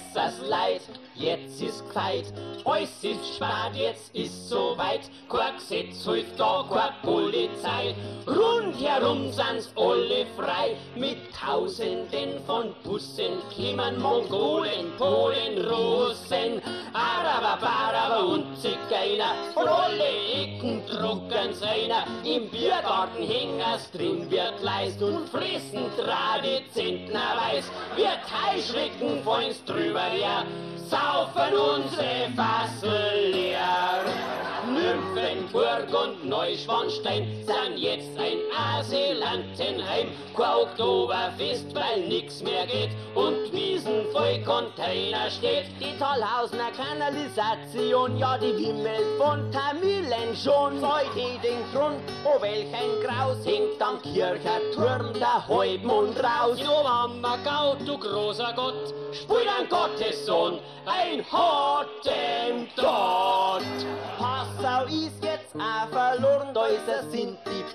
jetzt das Leid, jetzt ist Zeit, alles ist spart, jetzt ist soweit. Kein Gesetz hilft da, keine Polizei. Rundherum sind's alle frei, mit Tausenden von Bussen, Klimmern, Mongolen, Polen, Russen, Araber, Baraber und Zigeuner. Von alle Ecken drucken's einer, im Biergarten hänger's drin wird leist und fressen Tradizentner weiß, wird Teilschrecken von drüben. Maria, Sau fănunțe fasul iar. den Burgund Neuschwanstein sind jetzt ein Asylantenheim. Qua Oktoberfest, weil nix mehr geht und Wiesen voll Container steht. Die Tollhausener Kanalisation, ja die Wimmel von Tamilen schon. Seid ihr den Grund, oh welch ein Graus, hingt am Kircherturm der Halbmond raus. Jo Mama Gau, du großer Gott, spür an Gottes Sohn, ein harten Tod.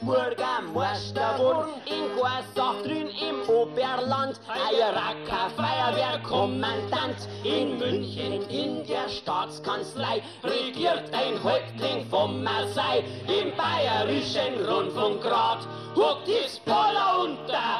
Bürger möchte wohl in Quersoftrin im Oberland Eieracker Feuerwehr Kommandant in München in der Staatskanzlei regiert ein Häuptling vom Marseille im bayerischen Rundfunkrat Huckt die Spoller unter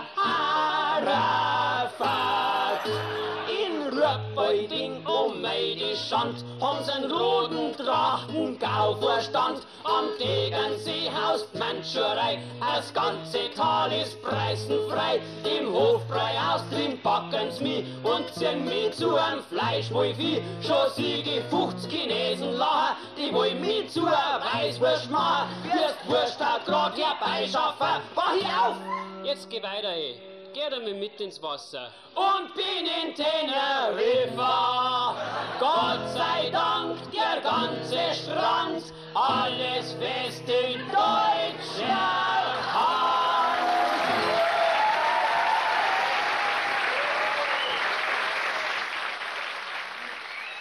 Leiding um mei die Schand Homsen roden Drachen Gaufer stand Am Degensee haust Menscherei als ganze Tal ist preisenfrei Im Hofbrei aus dem Backens mi und sind mi zu einem Fleisch wo wie schon siege fuchts Chinesen laher die wo mi zu weißwursch ma wirst wurscht da grad herbeischaffer war hier auf jetzt geh weiter ey. Geh damit mit ins Wasser und bin in Teneriffe Gott sei Dank, der ganze Strand, alles fest in Deutschland.